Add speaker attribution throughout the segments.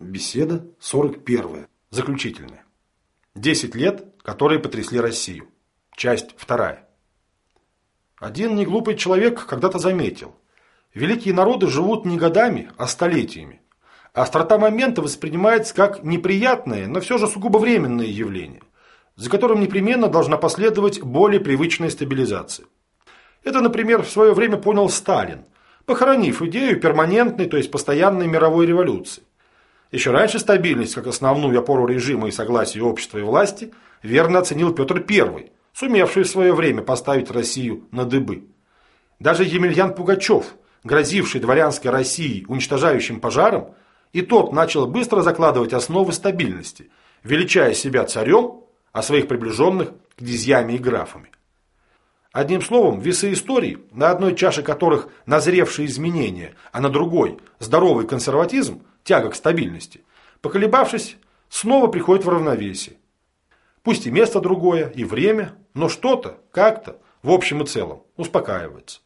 Speaker 1: Беседа 41. Заключительная. Десять лет, которые потрясли Россию. Часть вторая. Один неглупый человек когда-то заметил. Великие народы живут не годами, а столетиями. Острота момента воспринимается как неприятное, но все же сугубо временное явление, за которым непременно должна последовать более привычная стабилизация. Это, например, в свое время понял Сталин, похоронив идею перманентной, то есть постоянной мировой революции. Еще раньше стабильность как основную опору режима и согласие общества и власти верно оценил Петр I, сумевший в свое время поставить Россию на дыбы. Даже Емельян Пугачев, грозивший дворянской России уничтожающим пожаром, и тот начал быстро закладывать основы стабильности, величая себя царем, а своих приближенных князьями и графами. Одним словом, весы истории, на одной чаше которых назревшие изменения, а на другой – здоровый консерватизм, тяга к стабильности, поколебавшись, снова приходит в равновесие. Пусть и место другое, и время, но что-то, как-то, в общем и целом, успокаивается.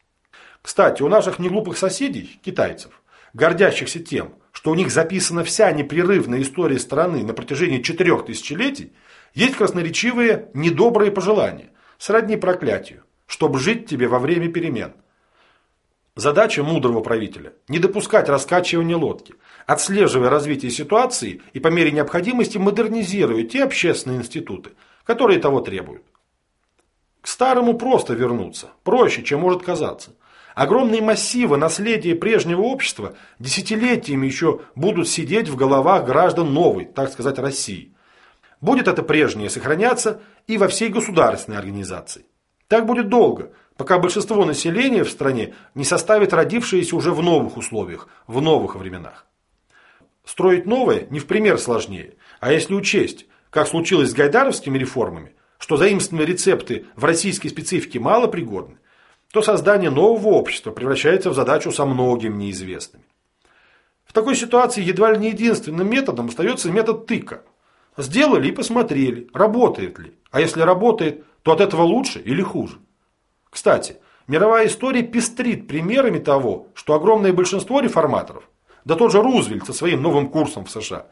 Speaker 1: Кстати, у наших неглупых соседей, китайцев, гордящихся тем, что у них записана вся непрерывная история страны на протяжении четырех тысячелетий, есть красноречивые недобрые пожелания, сродни проклятию, чтобы жить тебе во время перемен. Задача мудрого правителя – не допускать раскачивания лодки, отслеживая развитие ситуации и по мере необходимости модернизируя те общественные институты, которые того требуют. К старому просто вернуться, проще, чем может казаться. Огромные массивы наследия прежнего общества десятилетиями еще будут сидеть в головах граждан новой, так сказать, России. Будет это прежнее сохраняться и во всей государственной организации. Так будет долго, пока большинство населения в стране не составит родившиеся уже в новых условиях, в новых временах. Строить новое не в пример сложнее, а если учесть, как случилось с гайдаровскими реформами, что заимствованные рецепты в российской специфике мало пригодны, то создание нового общества превращается в задачу со многим неизвестными. В такой ситуации едва ли не единственным методом остается метод тыка. Сделали и посмотрели, работает ли. А если работает, то от этого лучше или хуже. Кстати, мировая история пестрит примерами того, что огромное большинство реформаторов, да тот же Рузвельт со своим новым курсом в США,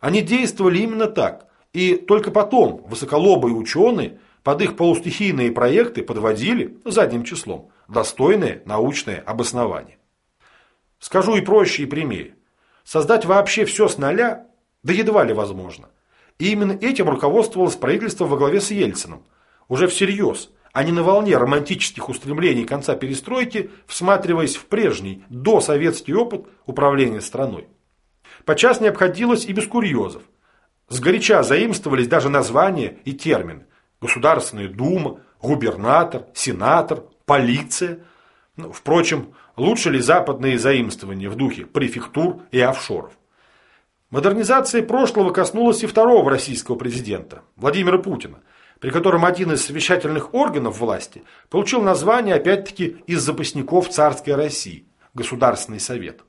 Speaker 1: они действовали именно так. И только потом высоколобые ученые под их полустихийные проекты подводили задним числом достойное научное обоснование. Скажу и проще, и прямее. Создать вообще все с нуля, да едва ли возможно. И именно этим руководствовалось правительство во главе с Ельциным – уже всерьез, а не на волне романтических устремлений конца перестройки, всматриваясь в прежний, досоветский опыт управления страной. Подчас не обходилось и без курьезов. Сгоряча заимствовались даже названия и термины. Государственная дума, губернатор, сенатор, полиция. Ну, впрочем, лучше ли западные заимствования в духе префектур и офшоров? Модернизация прошлого коснулась и второго российского президента, Владимира Путина, при котором один из совещательных органов власти получил название, опять-таки, из запасников царской России – Государственный совет.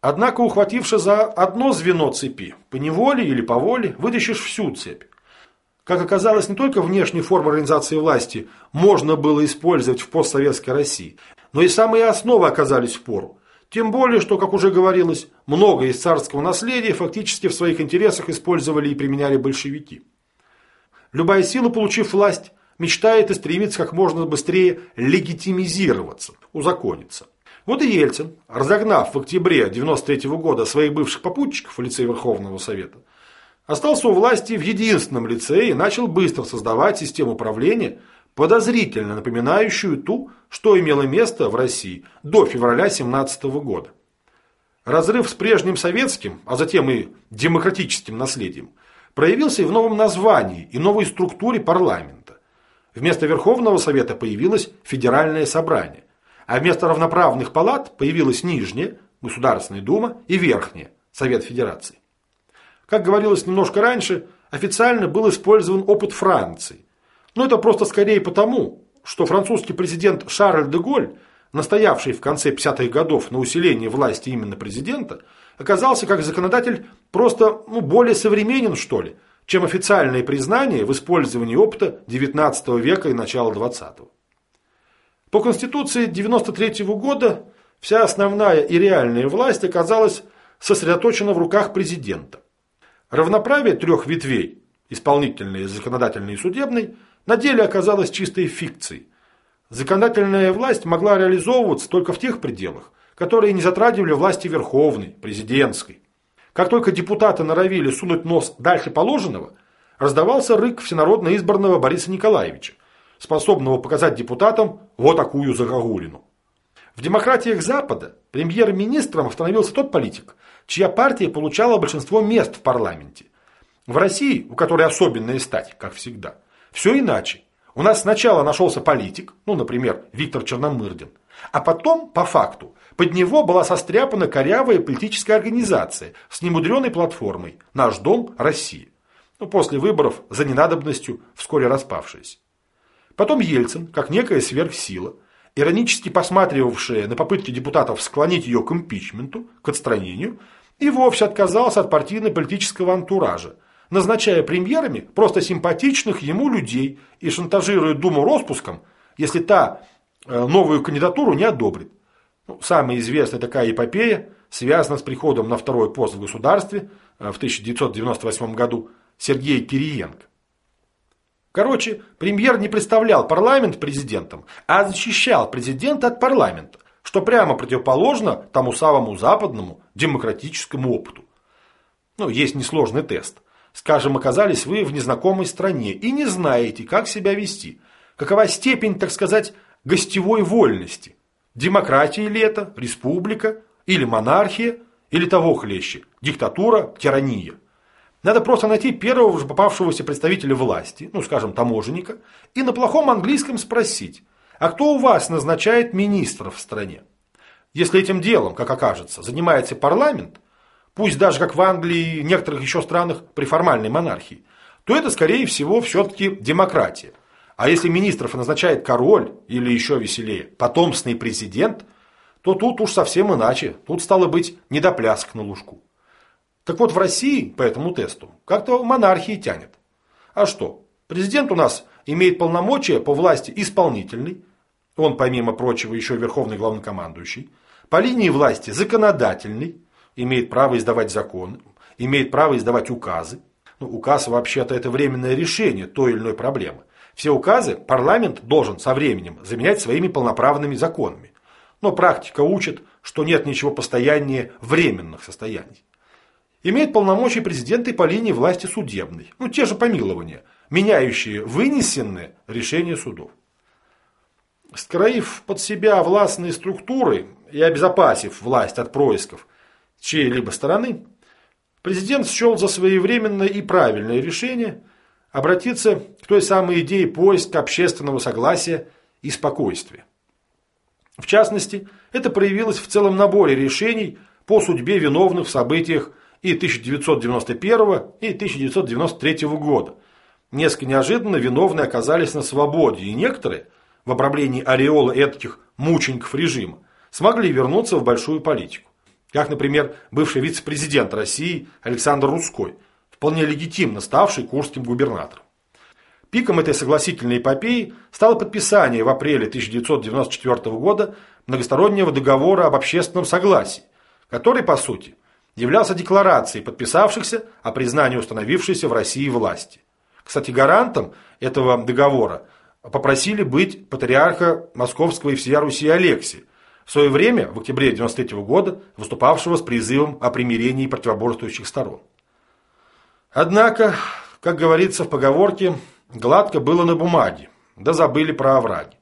Speaker 1: Однако, ухвативши за одно звено цепи, по неволе или по воле, вытащишь всю цепь. Как оказалось, не только внешние формы организации власти можно было использовать в постсоветской России, но и самые основы оказались в пору. Тем более, что, как уже говорилось, многое из царского наследия фактически в своих интересах использовали и применяли большевики. Любая сила, получив власть, мечтает и стремится как можно быстрее легитимизироваться, узакониться. Вот и Ельцин, разогнав в октябре 1993 года своих бывших попутчиков в лице Верховного Совета, остался у власти в единственном лице и начал быстро создавать систему управления, подозрительно напоминающую ту, что имело место в России до февраля 1917 года. Разрыв с прежним советским, а затем и демократическим наследием – проявился и в новом названии и новой структуре парламента. Вместо Верховного Совета появилось Федеральное собрание, а вместо равноправных палат появилась Нижняя, Государственная Дума и Верхняя, Совет Федерации. Как говорилось немножко раньше, официально был использован опыт Франции. Но это просто скорее потому, что французский президент Шарль де Голь, настоявший в конце 50-х годов на усилении власти именно президента, оказался как законодатель просто ну, более современен, что ли, чем официальное признание в использовании опыта XIX века и начала XX. По Конституции 93 года вся основная и реальная власть оказалась сосредоточена в руках президента. Равноправие трех ветвей – исполнительной, законодательной и судебной – на деле оказалось чистой фикцией. Законодательная власть могла реализовываться только в тех пределах, которые не затрагивали власти верховной, президентской. Как только депутаты норовили сунуть нос дальше положенного, раздавался рык всенародно избранного Бориса Николаевича, способного показать депутатам вот такую загогулину. В демократиях Запада премьер-министром становился тот политик, чья партия получала большинство мест в парламенте. В России, у которой особенная стать, как всегда, все иначе. У нас сначала нашелся политик, ну, например, Виктор Черномырдин, а потом, по факту, под него была состряпана корявая политическая организация с немудреной платформой «Наш дом. Россия». Ну, после выборов за ненадобностью вскоре распавшаяся. Потом Ельцин, как некая сверхсила, иронически посматривавшая на попытки депутатов склонить ее к импичменту, к отстранению, и вовсе отказался от партийно-политического антуража, назначая премьерами просто симпатичных ему людей и шантажируя Думу распуском, если та э, новую кандидатуру не одобрит. Ну, самая известная такая эпопея связана с приходом на второй пост в государстве э, в 1998 году Сергея Кириенко. Короче, премьер не представлял парламент президентом, а защищал президента от парламента, что прямо противоположно тому самому западному демократическому опыту. Ну, есть несложный тест. Скажем, оказались вы в незнакомой стране и не знаете, как себя вести. Какова степень, так сказать, гостевой вольности? Демократия ли это, республика, или монархия, или того хлеще, диктатура, тирания? Надо просто найти первого же попавшегося представителя власти, ну, скажем, таможенника, и на плохом английском спросить, а кто у вас назначает министров в стране? Если этим делом, как окажется, занимается парламент, пусть даже как в Англии и некоторых еще странах при формальной монархии, то это, скорее всего, все-таки демократия. А если министров назначает король, или еще веселее, потомственный президент, то тут уж совсем иначе. Тут стало быть недопляск на лужку. Так вот, в России по этому тесту как-то монархии тянет. А что? Президент у нас имеет полномочия по власти исполнительной, он, помимо прочего, еще верховный главнокомандующий, по линии власти законодательный, имеет право издавать законы, имеет право издавать указы. Ну, указ вообще-то это временное решение той или иной проблемы. Все указы парламент должен со временем заменять своими полноправными законами. Но практика учит, что нет ничего постояннее временных состояний имеет полномочия президента и по линии власти судебной. Ну, те же помилования, меняющие вынесенные решения судов. Скроив под себя властные структуры и обезопасив власть от происков чьей-либо стороны, президент счел за своевременное и правильное решение обратиться к той самой идее поиска общественного согласия и спокойствия. В частности, это проявилось в целом наборе решений по судьбе виновных в событиях и 1991 и 1993 года. Несколько неожиданно виновные оказались на свободе, и некоторые, в обрамлении ореола этих мучеников режима, смогли вернуться в большую политику. Как, например, бывший вице-президент России Александр Русской, вполне легитимно ставший курским губернатором. Пиком этой согласительной эпопеи стало подписание в апреле 1994 года многостороннего договора об общественном согласии, который, по сути, являлся декларацией подписавшихся о признании установившейся в России власти. Кстати, гарантом этого договора попросили быть патриарха Московского и всея Руси Алексия, в свое время, в октябре 1993 года, выступавшего с призывом о примирении противоборствующих сторон. Однако, как говорится в поговорке, гладко было на бумаге, да забыли про овраги.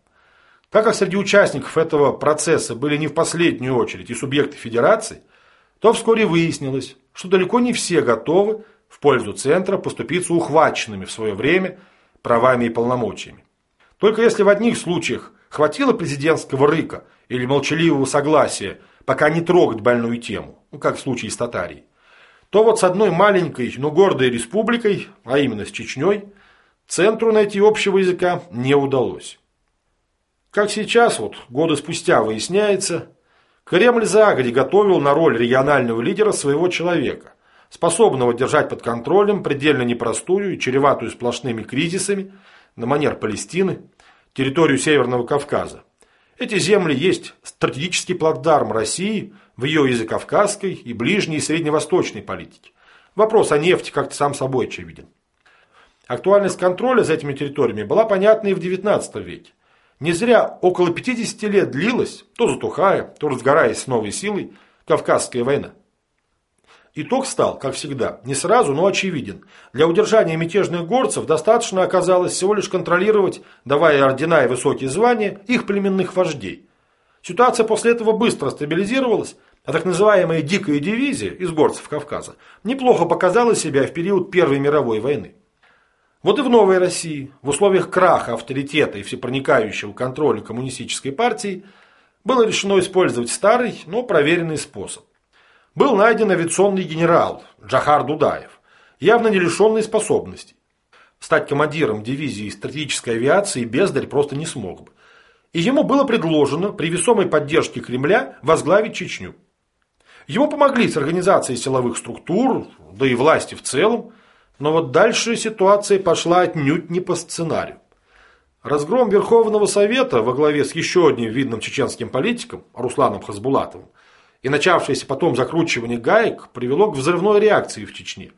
Speaker 1: Так как среди участников этого процесса были не в последнюю очередь и субъекты федерации – то вскоре выяснилось, что далеко не все готовы в пользу центра поступиться ухваченными в свое время правами и полномочиями. Только если в одних случаях хватило президентского рыка или молчаливого согласия, пока не трогать больную тему, ну, как в случае с Татарией, то вот с одной маленькой, но гордой республикой, а именно с Чечней, центру найти общего языка не удалось. Как сейчас, вот годы спустя выясняется, Кремль загоди готовил на роль регионального лидера своего человека, способного держать под контролем предельно непростую и чреватую сплошными кризисами на манер Палестины, территорию Северного Кавказа. Эти земли есть стратегический плацдарм России в ее языкавказской и ближней и средневосточной политике. Вопрос о нефти как-то сам собой очевиден. Актуальность контроля за этими территориями была понятна и в XIX веке. Не зря около 50 лет длилась, то затухая, то разгораясь с новой силой, Кавказская война. Итог стал, как всегда, не сразу, но очевиден. Для удержания мятежных горцев достаточно оказалось всего лишь контролировать, давая ордена и высокие звания, их племенных вождей. Ситуация после этого быстро стабилизировалась, а так называемая «дикая дивизия» из горцев Кавказа неплохо показала себя в период Первой мировой войны. Вот и в новой России, в условиях краха авторитета и всепроникающего контроля коммунистической партии, было решено использовать старый, но проверенный способ был найден авиационный генерал Джахар Дудаев, явно не лишенный способностей. Стать командиром дивизии стратегической авиации Бездарь просто не смог бы. И ему было предложено при весомой поддержке Кремля возглавить Чечню. Ему помогли с организацией силовых структур, да и власти в целом, но вот дальше ситуация пошла отнюдь не по сценарию. Разгром Верховного Совета во главе с еще одним видным чеченским политиком, Русланом Хасбулатовым, и начавшееся потом закручивание гаек привело к взрывной реакции в Чечне.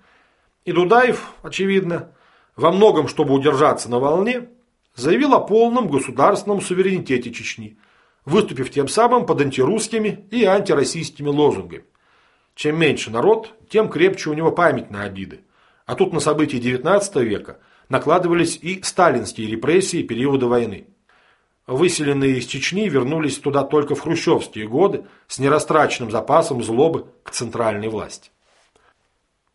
Speaker 1: И Дудаев, очевидно, во многом, чтобы удержаться на волне, заявил о полном государственном суверенитете Чечни, выступив тем самым под антирусскими и антироссийскими лозунгами. Чем меньше народ, тем крепче у него память на обиды. А тут на события XIX века накладывались и сталинские репрессии периода войны. Выселенные из Чечни вернулись туда только в хрущевские годы с нерастраченным запасом злобы к центральной власти.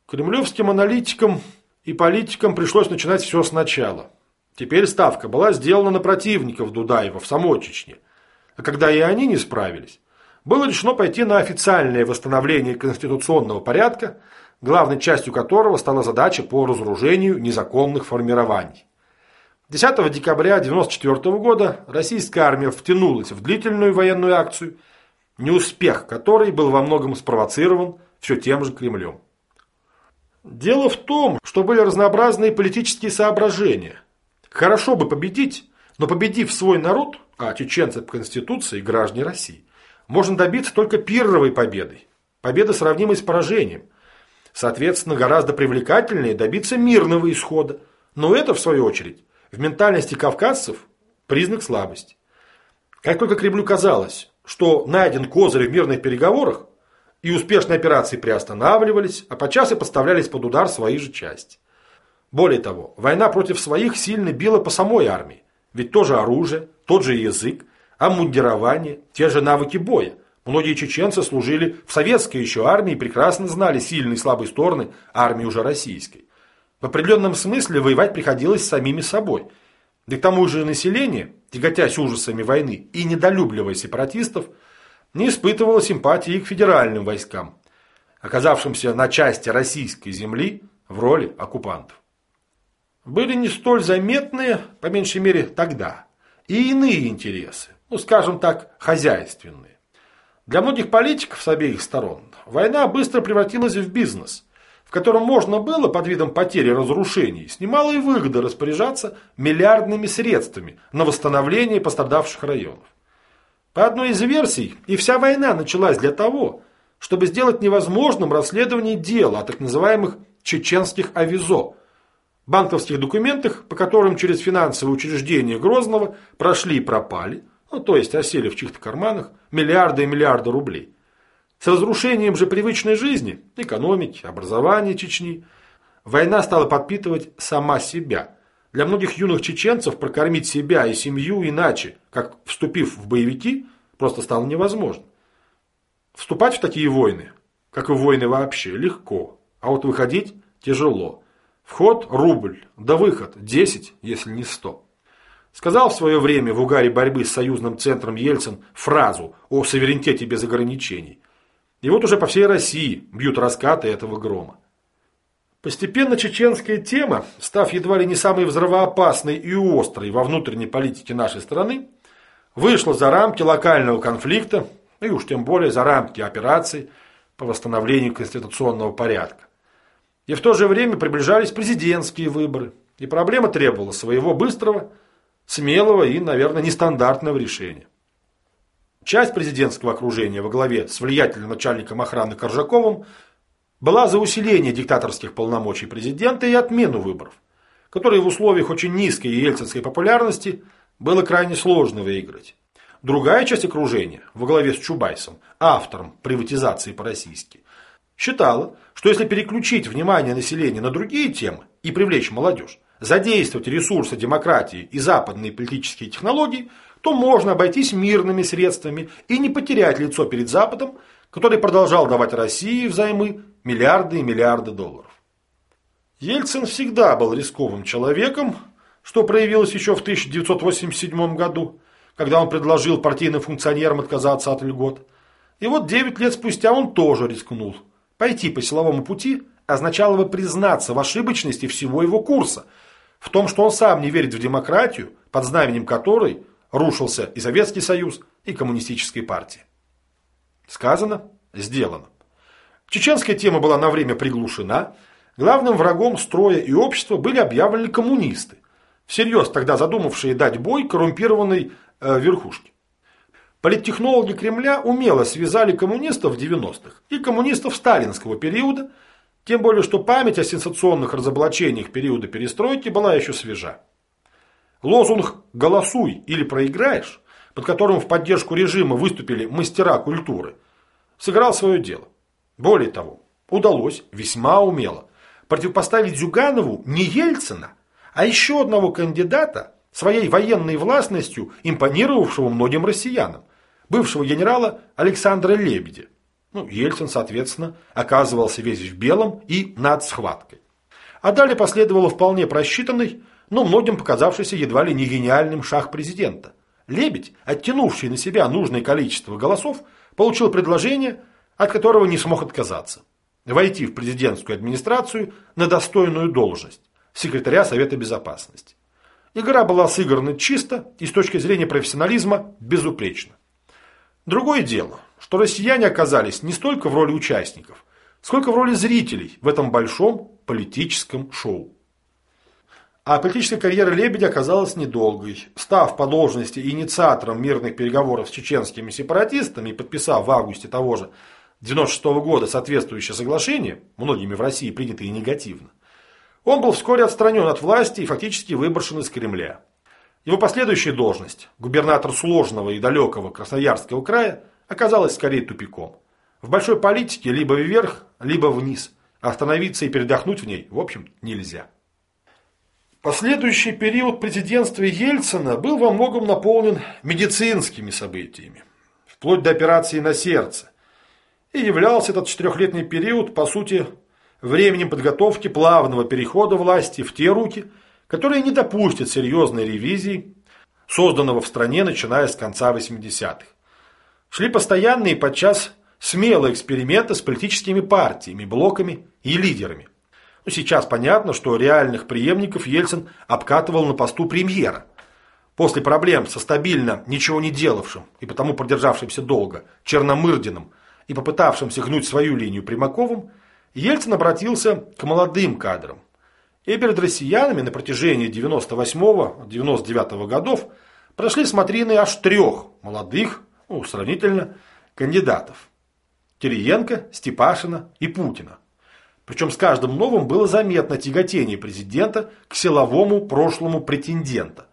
Speaker 1: Кремлевским аналитикам и политикам пришлось начинать все сначала. Теперь ставка была сделана на противников Дудаева в самой Чечне. А когда и они не справились, было решено пойти на официальное восстановление конституционного порядка, главной частью которого стала задача по разоружению незаконных формирований. 10 декабря 1994 года российская армия втянулась в длительную военную акцию, неуспех которой был во многом спровоцирован все тем же Кремлем. Дело в том, что были разнообразные политические соображения. Хорошо бы победить, но победив свой народ, а чеченцы по Конституции – граждане России, можно добиться только пирровой победой. Победы, сравнимой с поражением. Соответственно, гораздо привлекательнее добиться мирного исхода. Но это, в свою очередь, в ментальности кавказцев признак слабости. Как только Кремлю казалось, что найден козырь в мирных переговорах, и успешные операции приостанавливались, а подчас и поставлялись под удар свои же части. Более того, война против своих сильно била по самой армии. Ведь тоже оружие, тот же язык, обмундирование, те же навыки боя. Многие чеченцы служили в советской еще армии и прекрасно знали сильные и слабые стороны армии уже российской. В определенном смысле воевать приходилось самими собой. Да к тому же население, тяготясь ужасами войны и недолюбливая сепаратистов, не испытывало симпатии к федеральным войскам, оказавшимся на части российской земли в роли оккупантов. Были не столь заметные, по меньшей мере тогда, и иные интересы, ну скажем так, хозяйственные. Для многих политиков с обеих сторон война быстро превратилась в бизнес – в котором можно было под видом потери разрушений с немалой выгодой распоряжаться миллиардными средствами на восстановление пострадавших районов. По одной из версий, и вся война началась для того, чтобы сделать невозможным расследование дела о так называемых чеченских авизо, банковских документах, по которым через финансовые учреждения Грозного прошли и пропали, ну, то есть осели в чьих-то карманах, миллиарды и миллиарды рублей. С разрушением же привычной жизни, экономики, образования Чечни, война стала подпитывать сама себя. Для многих юных чеченцев прокормить себя и семью иначе, как вступив в боевики, просто стало невозможно. Вступать в такие войны, как и войны вообще, легко, а вот выходить тяжело. Вход – рубль, да выход – 10, если не 100. Сказал в свое время в угаре борьбы с союзным центром Ельцин фразу о суверенитете без ограничений – и вот уже по всей России бьют раскаты этого грома. Постепенно чеченская тема, став едва ли не самой взрывоопасной и острой во внутренней политике нашей страны, вышла за рамки локального конфликта, и уж тем более за рамки операций по восстановлению конституционного порядка. И в то же время приближались президентские выборы, и проблема требовала своего быстрого, смелого и, наверное, нестандартного решения. Часть президентского окружения во главе с влиятельным начальником охраны Коржаковым была за усиление диктаторских полномочий президента и отмену выборов, которые в условиях очень низкой ельцинской популярности было крайне сложно выиграть. Другая часть окружения, во главе с Чубайсом, автором приватизации по-российски, считала, что если переключить внимание населения на другие темы и привлечь молодежь, задействовать ресурсы демократии и западные политические технологии, то можно обойтись мирными средствами и не потерять лицо перед Западом, который продолжал давать России взаймы миллиарды и миллиарды долларов. Ельцин всегда был рисковым человеком, что проявилось еще в 1987 году, когда он предложил партийным функционерам отказаться от льгот. И вот 9 лет спустя он тоже рискнул – Пойти по силовому пути означало бы признаться в ошибочности всего его курса, в том, что он сам не верит в демократию, под знаменем которой рушился и Советский Союз, и коммунистическая партия. Сказано, сделано. Чеченская тема была на время приглушена, главным врагом строя и общества были объявлены коммунисты, всерьез тогда задумавшие дать бой коррумпированной э, верхушке. Политтехнологи Кремля умело связали коммунистов 90-х и коммунистов сталинского периода, тем более что память о сенсационных разоблачениях периода перестройки была еще свежа. Лозунг «Голосуй или проиграешь», под которым в поддержку режима выступили мастера культуры, сыграл свое дело. Более того, удалось весьма умело противопоставить Зюганову не Ельцина, а еще одного кандидата, своей военной властностью импонировавшего многим россиянам, бывшего генерала Александра Лебедя. Ну, Ельцин, соответственно, оказывался весь в белом и над схваткой. А далее последовало вполне просчитанный, но многим показавшийся едва ли не гениальным шаг президента. Лебедь, оттянувший на себя нужное количество голосов, получил предложение, от которого не смог отказаться. Войти в президентскую администрацию на достойную должность секретаря Совета Безопасности. Игра была сыграна чисто и с точки зрения профессионализма безупречно. Другое дело, что россияне оказались не столько в роли участников, сколько в роли зрителей в этом большом политическом шоу. А политическая карьера Лебедя оказалась недолгой. Став по должности инициатором мирных переговоров с чеченскими сепаратистами и подписав в августе того же 1996 года соответствующее соглашение, многими в России принятое негативно, он был вскоре отстранен от власти и фактически выброшен из Кремля. Его последующая должность, губернатор сложного и далекого Красноярского края, оказалась скорее тупиком. В большой политике либо вверх, либо вниз. Остановиться и передохнуть в ней, в общем, нельзя. Последующий период президентства Ельцина был во многом наполнен медицинскими событиями, вплоть до операции на сердце. И являлся этот четырехлетний период, по сути, временем подготовки плавного перехода власти в те руки – которые не допустят серьезной ревизии, созданного в стране начиная с конца 80-х. Шли постоянные подчас смелые эксперименты с политическими партиями, блоками и лидерами. Ну, сейчас понятно, что реальных преемников Ельцин обкатывал на посту премьера. После проблем со стабильно ничего не делавшим и потому продержавшимся долго Черномырдиным и попытавшимся гнуть свою линию Примаковым, Ельцин обратился к молодым кадрам – и перед россиянами на протяжении 98-99 годов прошли смотрины аж трех молодых, ну, сравнительно, кандидатов. Кириенко, Степашина и Путина. Причем с каждым новым было заметно тяготение президента к силовому прошлому претендента.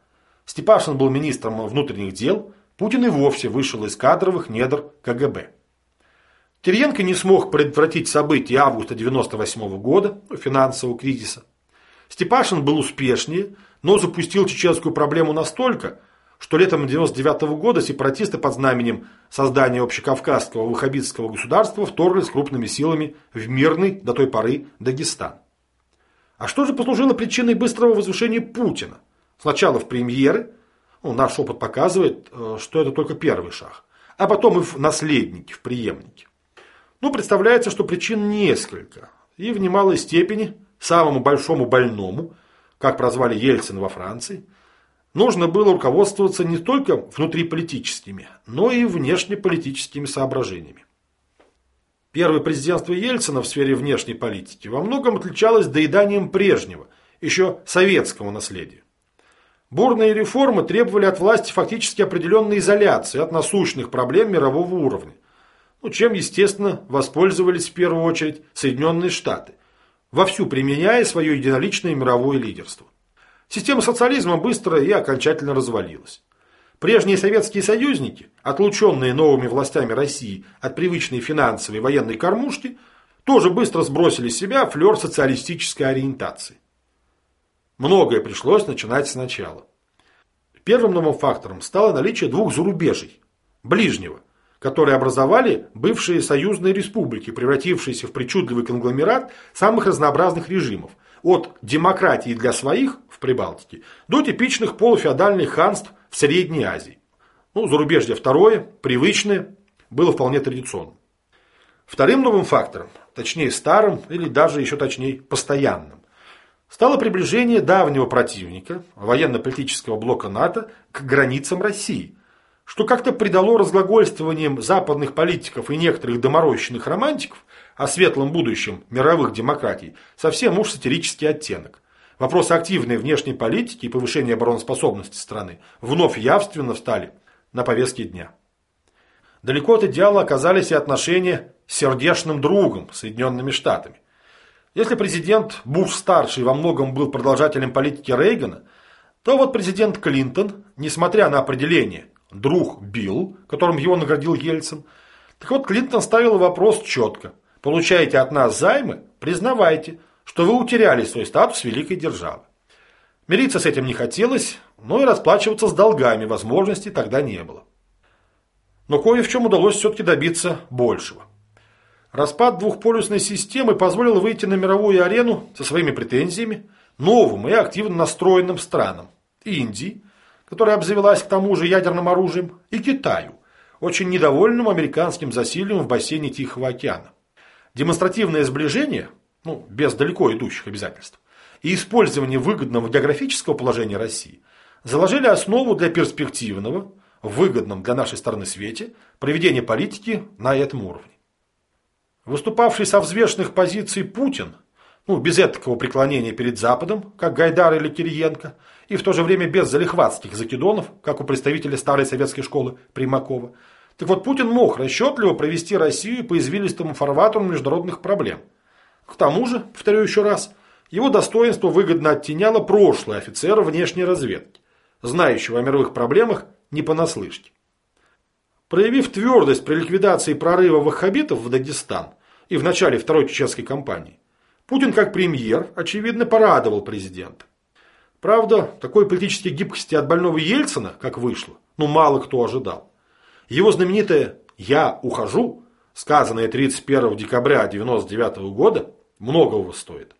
Speaker 1: Степашин был министром внутренних дел, Путин и вовсе вышел из кадровых недр КГБ. Кириенко не смог предотвратить события августа 1998 года, финансового кризиса. Степашин был успешнее, но запустил чеченскую проблему настолько, что летом 1999 года сепаратисты под знаменем создания общекавказского ваххабитского государства вторглись крупными силами в мирный до той поры Дагестан. А что же послужило причиной быстрого возвышения Путина? Сначала в премьеры, ну, наш опыт показывает, э, что это только первый шаг, а потом и в наследники, в преемники. Ну, представляется, что причин несколько, и в немалой степени – самому большому больному, как прозвали Ельцин во Франции, нужно было руководствоваться не только внутриполитическими, но и внешнеполитическими соображениями. Первое президентство Ельцина в сфере внешней политики во многом отличалось доеданием прежнего, еще советского наследия. Бурные реформы требовали от власти фактически определенной изоляции от насущных проблем мирового уровня, ну, чем, естественно, воспользовались в первую очередь Соединенные Штаты, вовсю применяя свое единоличное мировое лидерство. Система социализма быстро и окончательно развалилась. Прежние советские союзники, отлученные новыми властями России от привычной финансовой и военной кормушки, тоже быстро сбросили с себя флер социалистической ориентации. Многое пришлось начинать сначала. Первым новым фактором стало наличие двух зарубежий. Ближнего, которые образовали бывшие союзные республики, превратившиеся в причудливый конгломерат самых разнообразных режимов, от демократии для своих Прибалтике до типичных полуфеодальных ханств в Средней Азии. Ну, зарубежье второе, привычное, было вполне традиционным. Вторым новым фактором, точнее старым или даже еще точнее постоянным, стало приближение давнего противника, военно-политического блока НАТО, к границам России, что как-то придало разглагольствованиям западных политиков и некоторых доморощенных романтиков о светлом будущем мировых демократий совсем уж сатирический оттенок. Вопросы активной внешней политики и повышения обороноспособности страны вновь явственно встали на повестке дня. Далеко от идеала оказались и отношения с сердечным другом Соединенными Штатами. Если президент Буш-старший во многом был продолжателем политики Рейгана, то вот президент Клинтон, несмотря на определение «друг Билл», которым его наградил Ельцин, так вот Клинтон ставил вопрос четко. Получаете от нас займы, признавайте, что вы утеряли свой статус великой державы. Мириться с этим не хотелось, но и расплачиваться с долгами возможности тогда не было. Но кое в чем удалось все-таки добиться большего. Распад двухполюсной системы позволил выйти на мировую арену со своими претензиями новым и активно настроенным странам. Индии, которая обзавелась к тому же ядерным оружием, и Китаю, очень недовольным американским засильем в бассейне Тихого океана. Демонстративное сближение, ну, без далеко идущих обязательств, и использование выгодного географического положения России заложили основу для перспективного, выгодном для нашей страны свете, проведения политики на этом уровне. Выступавший со взвешенных позиций Путин, ну, без этакого преклонения перед Западом, как Гайдар или Кириенко, и в то же время без залихватских закидонов, как у представителя старой советской школы Примакова, так вот Путин мог расчетливо провести Россию по извилистому фарватеру международных проблем. К тому же, повторю еще раз, его достоинство выгодно оттеняло прошлое офицера внешней разведки, знающего о мировых проблемах не понаслышке. Проявив твердость при ликвидации прорыва ваххабитов в Дагестан, и в начале второй чеченской кампании. Путин как премьер, очевидно, порадовал президента. Правда, такой политической гибкости от больного Ельцина, как вышло, ну мало кто ожидал. Его знаменитое «Я ухожу», сказанное 31 декабря 1999 года, многого стоит.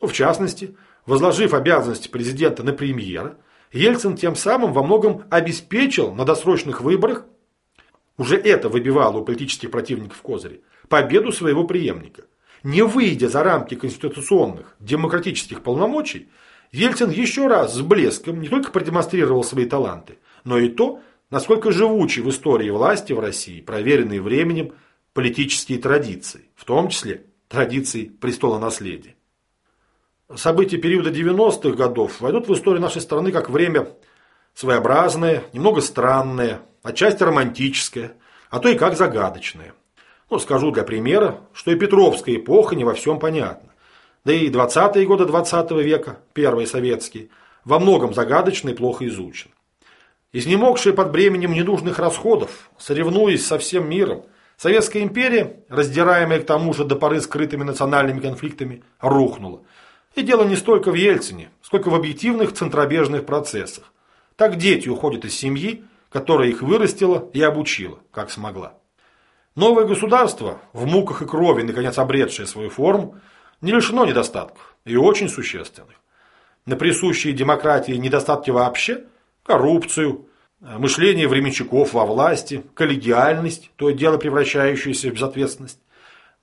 Speaker 1: Ну, в частности, возложив обязанности президента на премьера, Ельцин тем самым во многом обеспечил на досрочных выборах, уже это выбивало у политических противников козыри, победу своего преемника. Не выйдя за рамки конституционных демократических полномочий, Ельцин еще раз с блеском не только продемонстрировал свои таланты, но и то, насколько живучи в истории власти в России проверенные временем политические традиции, в том числе традиции престола наследия. События периода 90-х годов войдут в историю нашей страны как время своеобразное, немного странное, отчасти романтическое, а то и как загадочное. Ну, скажу для примера, что и Петровская эпоха не во всем понятна. Да и 20-е годы 20 -го века, первые советские, во многом загадочны и плохо изучены. Изнемогшие под бременем ненужных расходов, соревнуясь со всем миром, Советская империя, раздираемая к тому же до поры скрытыми национальными конфликтами, рухнула. И дело не столько в Ельцине, сколько в объективных центробежных процессах. Так дети уходят из семьи, которая их вырастила и обучила, как смогла. Новое государство, в муках и крови, наконец обретшее свою форму, не лишено недостатков, и очень существенных. На присущие демократии недостатки вообще, коррупцию, мышление временщиков во власти, коллегиальность, то дело превращающееся в безответственность.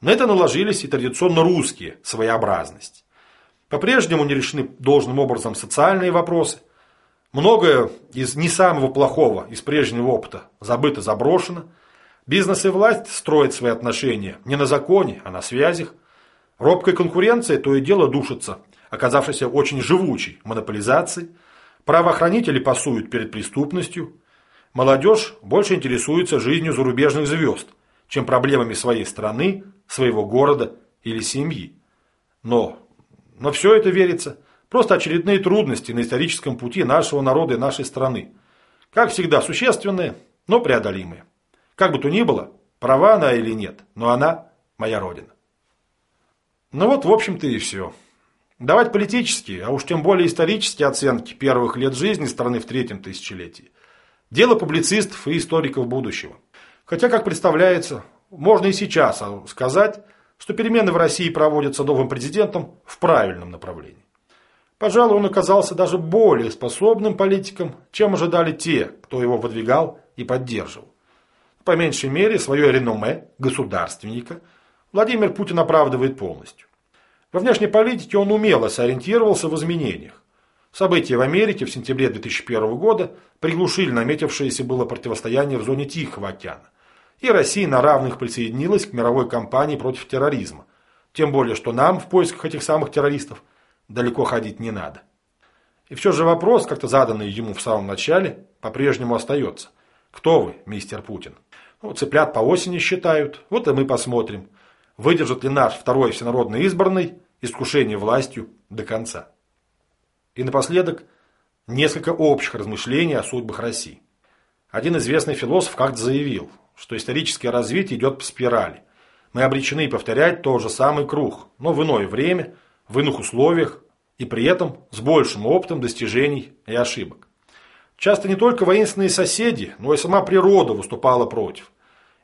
Speaker 1: На это наложились и традиционно русские своеобразность. По-прежнему не решены должным образом социальные вопросы. Многое из не самого плохого, из прежнего опыта забыто, заброшено – Бизнес и власть строят свои отношения не на законе, а на связях. Робкая конкуренция то и дело душится, оказавшейся очень живучей монополизацией. Правоохранители пасуют перед преступностью. Молодежь больше интересуется жизнью зарубежных звезд, чем проблемами своей страны, своего города или семьи. Но, но все это верится. Просто очередные трудности на историческом пути нашего народа и нашей страны. Как всегда, существенные, но преодолимые. Как бы то ни было, права она или нет, но она моя родина. Ну вот, в общем-то, и все. Давать политические, а уж тем более исторические оценки первых лет жизни страны в третьем тысячелетии – дело публицистов и историков будущего. Хотя, как представляется, можно и сейчас сказать, что перемены в России проводятся новым президентом в правильном направлении. Пожалуй, он оказался даже более способным политиком, чем ожидали те, кто его выдвигал и поддерживал. По меньшей мере, свое реноме государственника Владимир Путин оправдывает полностью. Во внешней политике он умело сориентировался в изменениях. События в Америке в сентябре 2001 года приглушили наметившееся было противостояние в зоне Тихого океана. И Россия на равных присоединилась к мировой кампании против терроризма. Тем более, что нам в поисках этих самых террористов далеко ходить не надо. И все же вопрос, как-то заданный ему в самом начале, по-прежнему остается. Кто вы, мистер Путин? Ну, цыплят по осени считают, вот и мы посмотрим, выдержит ли наш второй всенародный избранный искушение властью до конца. И напоследок несколько общих размышлений о судьбах России. Один известный философ как-то заявил, что историческое развитие идет по спирали. Мы обречены повторять тот же самый круг, но в иное время, в иных условиях и при этом с большим опытом достижений и ошибок. Часто не только воинственные соседи, но и сама природа выступала против.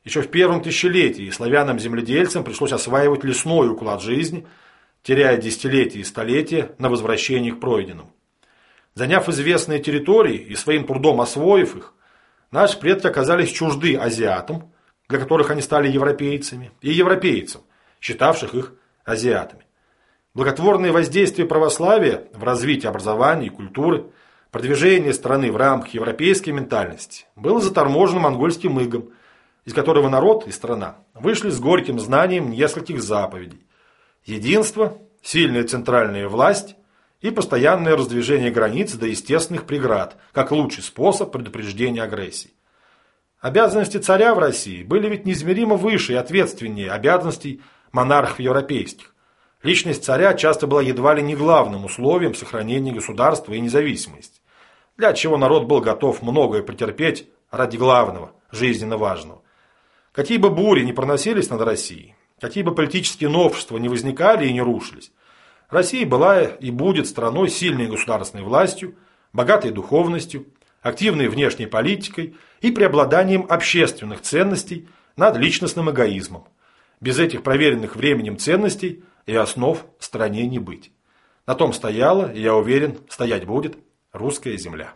Speaker 1: Еще в первом тысячелетии славянам-земледельцам пришлось осваивать лесной уклад жизни – теряя десятилетия и столетия на возвращении к пройденному. Заняв известные территории и своим трудом освоив их, наши предки оказались чужды азиатам, для которых они стали европейцами, и европейцам, считавших их азиатами. Благотворное воздействие православия в развитии образования и культуры, продвижение страны в рамках европейской ментальности было заторможено монгольским игом, из которого народ и страна вышли с горьким знанием нескольких заповедей, Единство, сильная центральная власть и постоянное раздвижение границ до естественных преград, как лучший способ предупреждения агрессии. Обязанности царя в России были ведь неизмеримо выше и ответственнее обязанностей монархов европейских. Личность царя часто была едва ли не главным условием сохранения государства и независимости, для чего народ был готов многое претерпеть ради главного, жизненно важного. Какие бы бури ни проносились над Россией, Какие бы политические новшества не возникали и не рушились, Россия была и будет страной сильной государственной властью, богатой духовностью, активной внешней политикой и преобладанием общественных ценностей над личностным эгоизмом. Без этих проверенных временем ценностей и основ стране не быть. На том стояла, и я уверен, стоять будет русская земля.